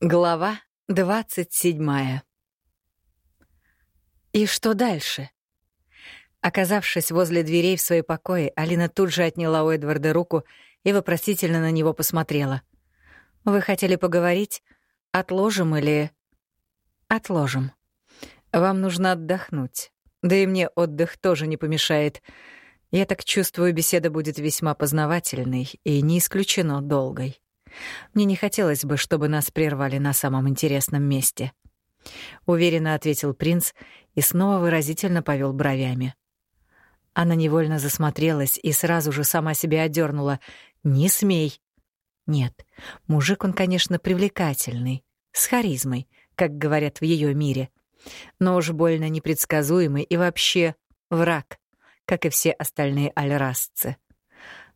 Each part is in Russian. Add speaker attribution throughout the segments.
Speaker 1: Глава двадцать седьмая. И что дальше? Оказавшись возле дверей в свои покои, Алина тут же отняла у Эдварда руку и вопросительно на него посмотрела. «Вы хотели поговорить? Отложим или...» «Отложим. Вам нужно отдохнуть. Да и мне отдых тоже не помешает. Я так чувствую, беседа будет весьма познавательной и не исключено долгой». Мне не хотелось бы, чтобы нас прервали на самом интересном месте. Уверенно ответил принц и снова выразительно повел бровями. Она невольно засмотрелась и сразу же сама себя одернула. «Не смей!» Нет, мужик он, конечно, привлекательный, с харизмой, как говорят в ее мире, но уж больно непредсказуемый и вообще враг, как и все остальные альрасцы.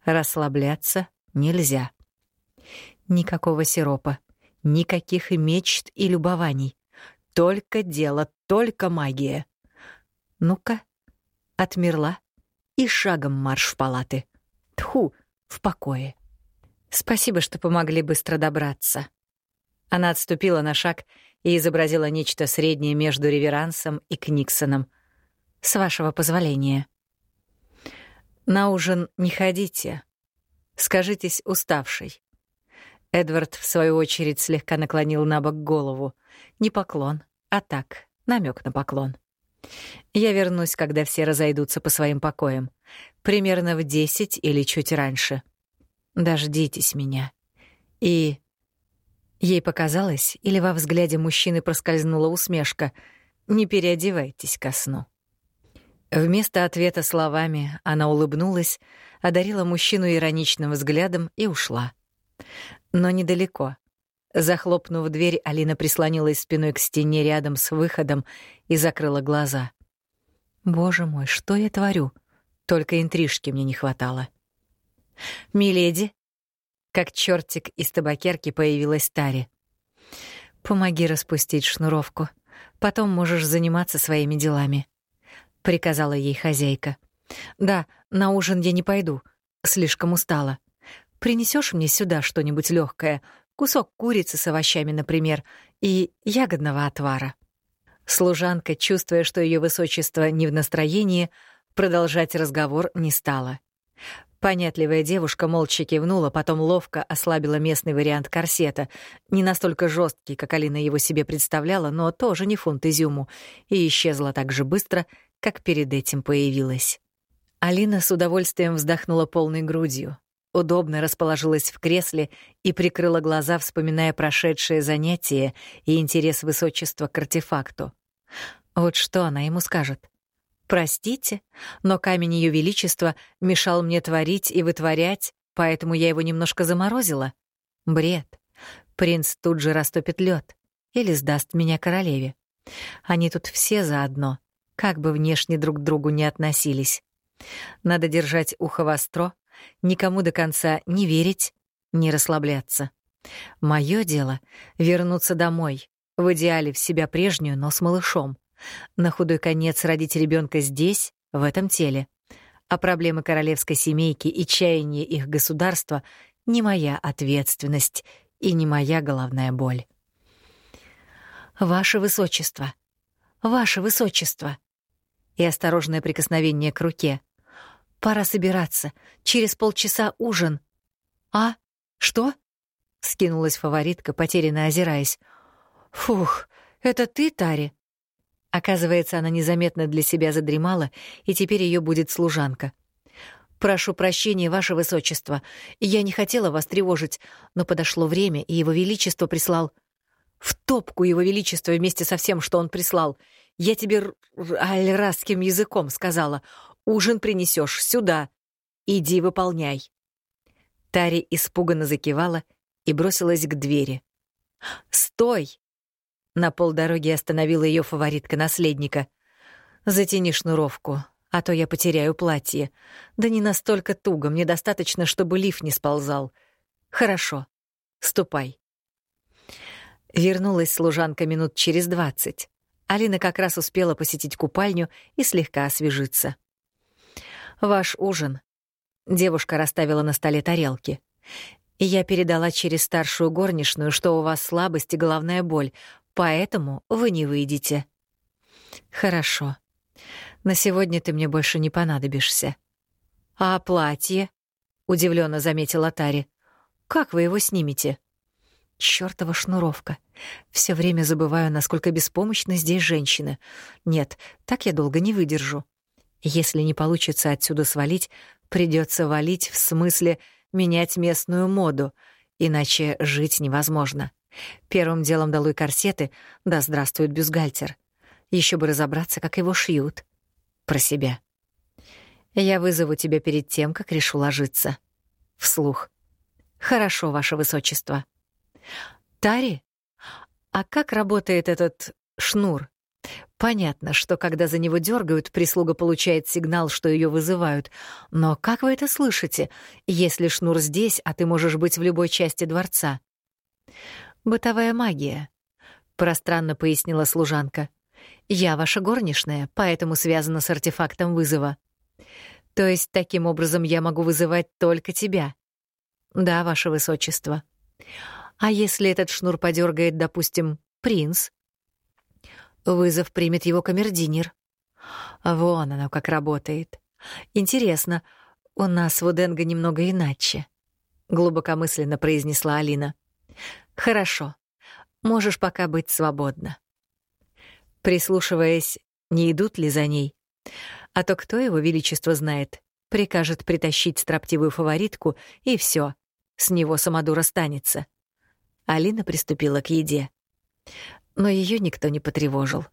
Speaker 1: Расслабляться нельзя. Никакого сиропа, никаких мечт и любований. Только дело, только магия. Ну-ка, отмерла и шагом марш в палаты. Тху, в покое. Спасибо, что помогли быстро добраться. Она отступила на шаг и изобразила нечто среднее между реверансом и Книксоном. С вашего позволения. На ужин не ходите. Скажитесь уставшей. Эдвард, в свою очередь, слегка наклонил на бок голову. Не поклон, а так, намек на поклон. Я вернусь, когда все разойдутся по своим покоям. Примерно в десять или чуть раньше. Дождитесь меня. И... Ей показалось, или во взгляде мужчины проскользнула усмешка. «Не переодевайтесь ко сну». Вместо ответа словами она улыбнулась, одарила мужчину ироничным взглядом и ушла. Но недалеко. Захлопнув дверь, Алина прислонилась спиной к стене рядом с выходом и закрыла глаза. «Боже мой, что я творю? Только интрижки мне не хватало». «Миледи!» Как чертик из табакерки появилась Тари. «Помоги распустить шнуровку. Потом можешь заниматься своими делами», — приказала ей хозяйка. «Да, на ужин я не пойду. Слишком устала. Принесешь мне сюда что-нибудь легкое, кусок курицы с овощами, например, и ягодного отвара. Служанка, чувствуя, что ее высочество не в настроении, продолжать разговор не стала. Понятливая девушка молча кивнула, потом ловко ослабила местный вариант корсета, не настолько жесткий, как Алина его себе представляла, но тоже не фунт изюму, и исчезла так же быстро, как перед этим появилась. Алина с удовольствием вздохнула полной грудью удобно расположилась в кресле и прикрыла глаза, вспоминая прошедшее занятие и интерес высочества к артефакту. Вот что она ему скажет? «Простите, но камень Ее Величества мешал мне творить и вытворять, поэтому я его немножко заморозила. Бред. Принц тут же растопит лед или сдаст меня королеве. Они тут все заодно, как бы внешне друг к другу не относились. Надо держать ухо востро, никому до конца не верить, не расслабляться. Мое дело — вернуться домой, в идеале в себя прежнюю, но с малышом. На худой конец родить ребенка здесь, в этом теле. А проблемы королевской семейки и чаяние их государства — не моя ответственность и не моя головная боль. «Ваше Высочество! Ваше Высочество!» И осторожное прикосновение к руке — Пора собираться. Через полчаса ужин. А? Что? Скинулась фаворитка, потерянно озираясь. Фух, это ты, Тари? Оказывается, она незаметно для себя задремала, и теперь ее будет служанка. «Прошу прощения, Ваше Высочество. Я не хотела вас тревожить, но подошло время, и Его Величество прислал...» «В топку Его Величество вместе со всем, что он прислал. Я тебе альрасским языком сказала. Ужин принесешь сюда. Иди выполняй». Тари испуганно закивала и бросилась к двери. «Стой!» На полдороги остановила ее фаворитка наследника. «Затяни шнуровку, а то я потеряю платье. Да не настолько туго, мне достаточно, чтобы лиф не сползал. Хорошо, ступай». Вернулась служанка минут через двадцать. Алина как раз успела посетить купальню и слегка освежиться. «Ваш ужин». Девушка расставила на столе тарелки. Я передала через старшую горничную, что у вас слабость и головная боль, поэтому вы не выйдете. Хорошо. На сегодня ты мне больше не понадобишься. А платье? удивленно заметила Тари. Как вы его снимете? Чёртова шнуровка. Все время забываю, насколько беспомощны здесь женщины. Нет, так я долго не выдержу. Если не получится отсюда свалить, придется валить в смысле менять местную моду, иначе жить невозможно. Первым делом долой корсеты, да здравствует бюстгальтер. Еще бы разобраться, как его шьют. Про себя. Я вызову тебя перед тем, как решу ложиться. Вслух. Хорошо, ваше высочество. Тари? А как работает этот шнур? Понятно, что когда за него дергают, прислуга получает сигнал, что ее вызывают. Но как вы это слышите, если шнур здесь, а ты можешь быть в любой части дворца? Бытовая магия, пространно пояснила служанка. Я ваша горничная, поэтому связана с артефактом вызова. То есть таким образом я могу вызывать только тебя. Да, ваше высочество. А если этот шнур подергает, допустим, принц? Вызов примет его камердинер. Вон оно как работает. Интересно, у нас в Уденго немного иначе. Глубокомысленно произнесла Алина. Хорошо. Можешь пока быть свободна. Прислушиваясь, не идут ли за ней? А то кто его величество знает, прикажет притащить строптивую фаворитку, и все, с него самодур останется. Алина приступила к еде но ее никто не потревожил.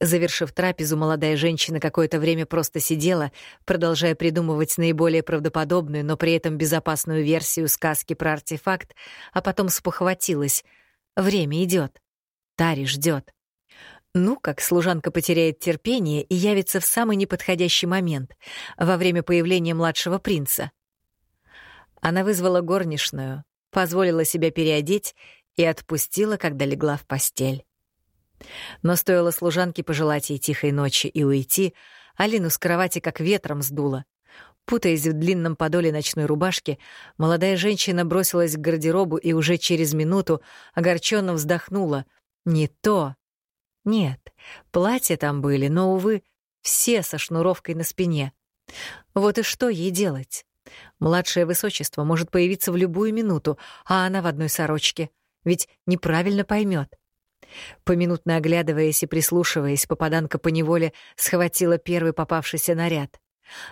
Speaker 1: Завершив трапезу, молодая женщина какое-то время просто сидела, продолжая придумывать наиболее правдоподобную, но при этом безопасную версию сказки про артефакт, а потом спохватилась. Время идет. Тари ждет. Ну, как служанка потеряет терпение и явится в самый неподходящий момент, во время появления младшего принца. Она вызвала горничную, позволила себя переодеть и отпустила, когда легла в постель. Но стоило служанке пожелать ей тихой ночи и уйти, Алину с кровати как ветром сдуло. Путаясь в длинном подоле ночной рубашки, молодая женщина бросилась к гардеробу и уже через минуту огорченно вздохнула. Не то. Нет, платья там были, но, увы, все со шнуровкой на спине. Вот и что ей делать? Младшее высочество может появиться в любую минуту, а она в одной сорочке — ведь неправильно поймет. Поминутно оглядываясь и прислушиваясь, попаданка поневоле схватила первый попавшийся наряд.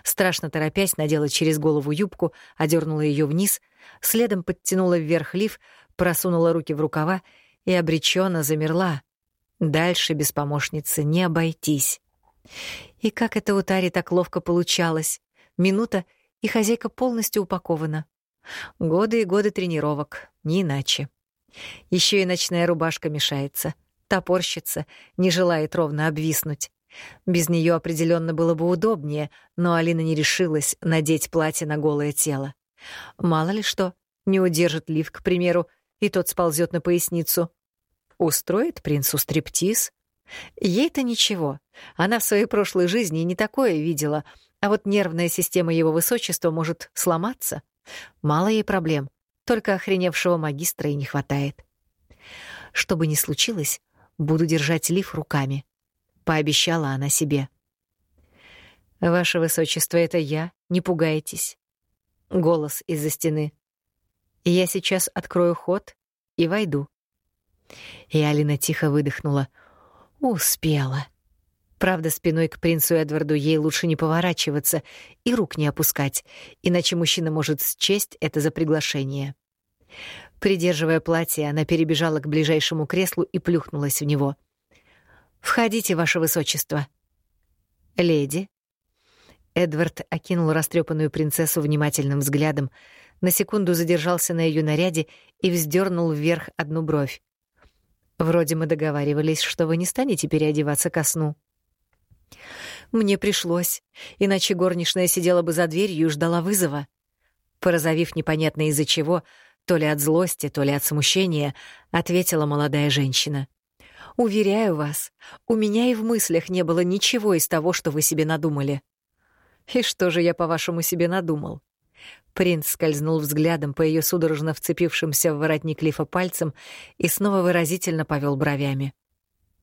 Speaker 1: Страшно торопясь, надела через голову юбку, одернула ее вниз, следом подтянула вверх лиф, просунула руки в рукава и обреченно замерла. Дальше без помощницы не обойтись. И как это у Тари так ловко получалось? Минута, и хозяйка полностью упакована. Годы и годы тренировок, не иначе. Еще и ночная рубашка мешается, топорщится, не желает ровно обвиснуть. Без нее определенно было бы удобнее, но Алина не решилась надеть платье на голое тело. Мало ли что, не удержит лиф, к примеру, и тот сползет на поясницу. Устроит принцу стриптиз? Ей-то ничего. Она в своей прошлой жизни не такое видела, а вот нервная система его высочества может сломаться. Мало ей проблем. Только охреневшего магистра и не хватает. Что бы ни случилось, буду держать лиф руками. Пообещала она себе. «Ваше высочество, это я, не пугайтесь». Голос из-за стены. «Я сейчас открою ход и войду». И Алина тихо выдохнула. «Успела». Правда, спиной к принцу Эдварду ей лучше не поворачиваться и рук не опускать, иначе мужчина может счесть это за приглашение. Придерживая платье, она перебежала к ближайшему креслу и плюхнулась в него. «Входите, ваше высочество». «Леди». Эдвард окинул растрепанную принцессу внимательным взглядом, на секунду задержался на ее наряде и вздернул вверх одну бровь. «Вроде мы договаривались, что вы не станете переодеваться ко сну». Мне пришлось, иначе горничная сидела бы за дверью и ждала вызова. Порозовив непонятно из-за чего, то ли от злости, то ли от смущения, ответила молодая женщина. «Уверяю вас, у меня и в мыслях не было ничего из того, что вы себе надумали». «И что же я, по-вашему, себе надумал?» Принц скользнул взглядом по ее судорожно вцепившимся в воротник лифа пальцем и снова выразительно повел бровями.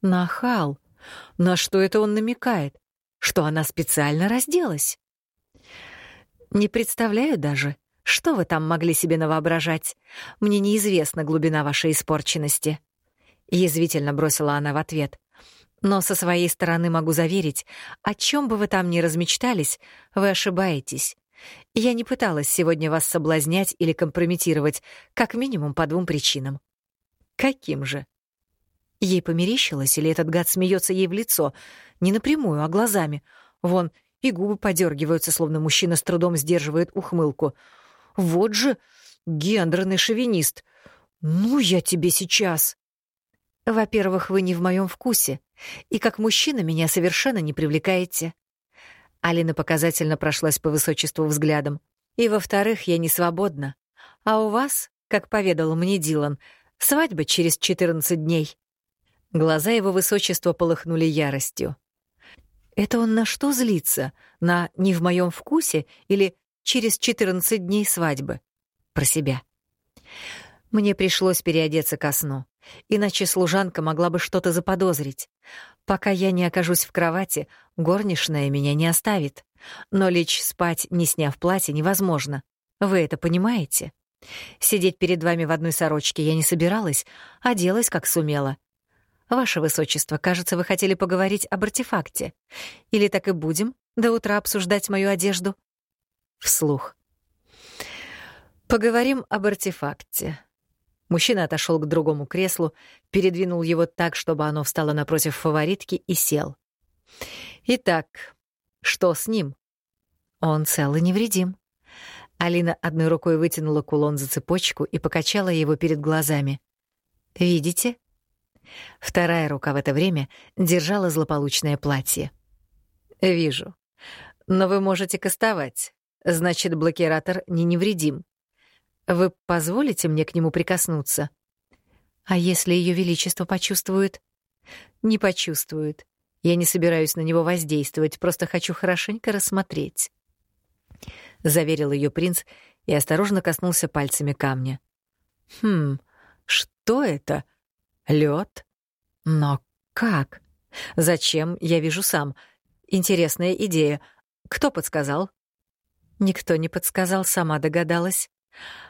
Speaker 1: «Нахал! На что это он намекает? Что она специально разделась?» «Не представляю даже, что вы там могли себе навоображать. Мне неизвестна глубина вашей испорченности». Язвительно бросила она в ответ. «Но со своей стороны могу заверить, о чем бы вы там ни размечтались, вы ошибаетесь. Я не пыталась сегодня вас соблазнять или компрометировать, как минимум по двум причинам. Каким же? Ей померещилось, или этот гад смеется ей в лицо, не напрямую, а глазами. Вон, и губы подергиваются, словно мужчина с трудом сдерживает ухмылку. Вот же гендерный шовинист. Ну, я тебе сейчас. Во-первых, вы не в моем вкусе, и как мужчина меня совершенно не привлекаете. Алина показательно прошлась по высочеству взглядом. И, во-вторых, я не свободна. А у вас, как поведал мне Дилан, свадьба через 14 дней. Глаза его высочества полыхнули яростью. Это он на что злится? На «не в моем вкусе» или «через 14 дней свадьбы»? Про себя. Мне пришлось переодеться ко сну, иначе служанка могла бы что-то заподозрить. Пока я не окажусь в кровати, горничная меня не оставит. Но лечь спать, не сняв платье, невозможно. Вы это понимаете? Сидеть перед вами в одной сорочке я не собиралась, оделась как сумела. Ваше Высочество, кажется, вы хотели поговорить об артефакте. Или так и будем до утра обсуждать мою одежду? Вслух. Поговорим об артефакте. Мужчина отошел к другому креслу, передвинул его так, чтобы оно встало напротив фаворитки, и сел. «Итак, что с ним?» «Он цел и невредим». Алина одной рукой вытянула кулон за цепочку и покачала его перед глазами. «Видите?» Вторая рука в это время держала злополучное платье. «Вижу. Но вы можете кастовать. Значит, блокиратор не невредим. Вы позволите мне к нему прикоснуться? А если Ее Величество почувствует? Не почувствует. Я не собираюсь на него воздействовать, просто хочу хорошенько рассмотреть. Заверил ее принц и осторожно коснулся пальцами камня. Хм, что это? Лед? Но как? Зачем? Я вижу сам. Интересная идея. Кто подсказал? Никто не подсказал, сама догадалась.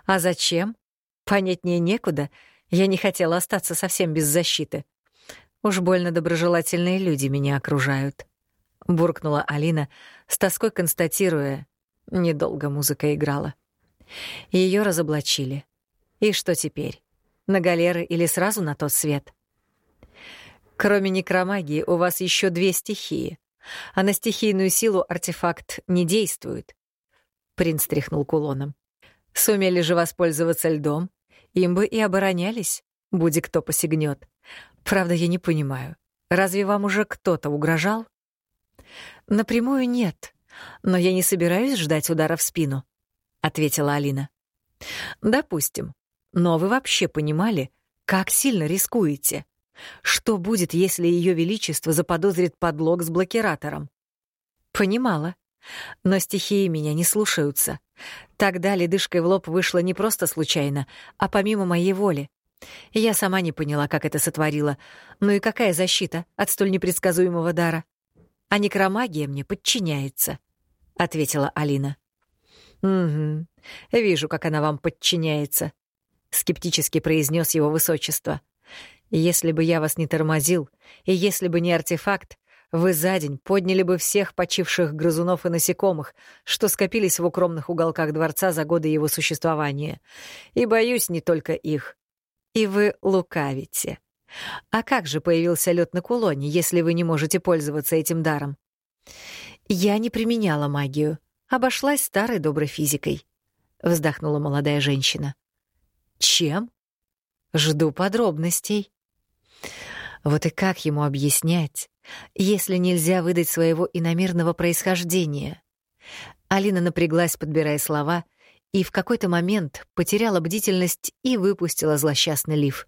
Speaker 1: А зачем? Понятнее некуда. Я не хотела остаться совсем без защиты. Уж больно доброжелательные люди меня окружают. Буркнула Алина, с тоской констатируя, недолго музыка играла. Ее разоблачили. И что теперь? На галеры или сразу на тот свет? Кроме некромагии, у вас еще две стихии, а на стихийную силу артефакт не действует. Принц тряхнул кулоном. Сумели же воспользоваться льдом, им бы и оборонялись, будь кто посягнет. Правда, я не понимаю, разве вам уже кто-то угрожал? Напрямую нет, но я не собираюсь ждать удара в спину, ответила Алина. Допустим. Но вы вообще понимали, как сильно рискуете? Что будет, если Ее Величество заподозрит подлог с блокиратором? Понимала. Но стихии меня не слушаются. Тогда ледышкой в лоб вышла не просто случайно, а помимо моей воли. Я сама не поняла, как это сотворила. Ну и какая защита от столь непредсказуемого дара? А некромагия мне подчиняется, — ответила Алина. «Угу, вижу, как она вам подчиняется», — скептически произнес его высочество. «Если бы я вас не тормозил, и если бы не артефакт, вы за день подняли бы всех почивших грызунов и насекомых, что скопились в укромных уголках дворца за годы его существования. И боюсь не только их. И вы лукавите. А как же появился лед на кулоне, если вы не можете пользоваться этим даром? Я не применяла магию, обошлась старой доброй физикой, вздохнула молодая женщина. Чем? Жду подробностей. Вот и как ему объяснять, если нельзя выдать своего иномирного происхождения? Алина напряглась, подбирая слова, и в какой-то момент потеряла бдительность и выпустила злосчастный лиф.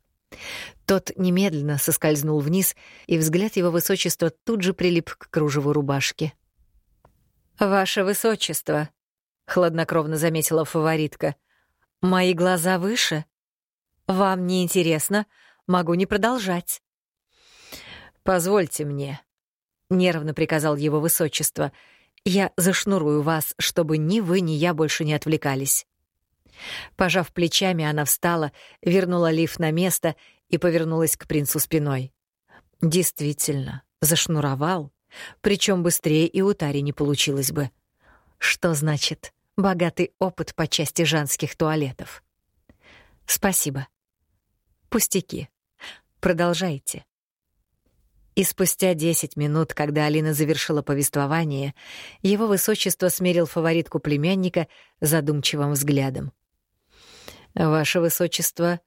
Speaker 1: Тот немедленно соскользнул вниз, и взгляд его высочества тут же прилип к кружеву рубашки. «Ваше высочество!» — хладнокровно заметила фаворитка. «Мои глаза выше? Вам не интересно? Могу не продолжать».
Speaker 2: «Позвольте мне», — нервно приказал его высочество. «Я зашнурую вас, чтобы ни вы, ни я больше не отвлекались». Пожав плечами, она встала, вернула лиф на место и повернулась к принцу спиной. Действительно, зашнуровал, причем быстрее и у Тари не получилось бы. Что значит богатый опыт по части женских туалетов? Спасибо. Пустяки. Продолжайте. И спустя десять минут, когда Алина завершила повествование, его высочество смерил фаворитку племянника задумчивым взглядом. «Ваше высочество,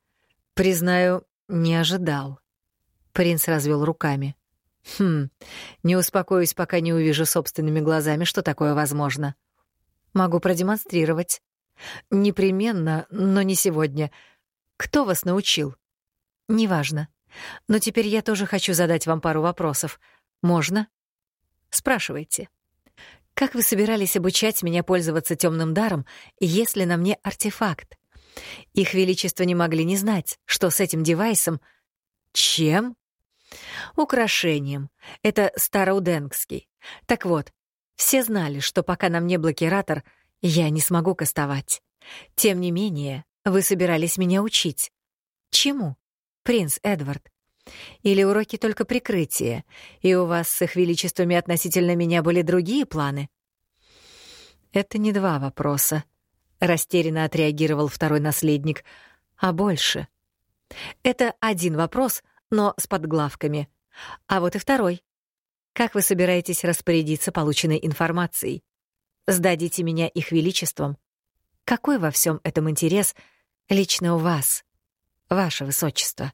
Speaker 2: признаю, не ожидал». Принц развел руками. «Хм, не успокоюсь, пока не увижу собственными глазами, что такое возможно. Могу продемонстрировать. Непременно, но не сегодня. Кто вас научил?» «Неважно. Но теперь я тоже хочу задать вам пару вопросов. Можно?» «Спрашивайте». «Как вы собирались обучать меня пользоваться темным даром, если на мне артефакт? Их Величество не могли не знать, что с этим девайсом... Чем? Украшением. Это староуденгский. Так вот, все знали, что пока на мне блокиратор, я не смогу кастовать. Тем не менее, вы собирались меня учить. Чему, принц Эдвард? Или уроки только прикрытие, и у вас с их величествами относительно меня были другие планы? Это не два вопроса, Растерянно отреагировал второй наследник. А больше? Это один вопрос, но с подглавками. А вот и второй. Как вы собираетесь распорядиться полученной информацией? Сдадите меня их величеством? Какой во всем этом интерес лично у вас, ваше высочество?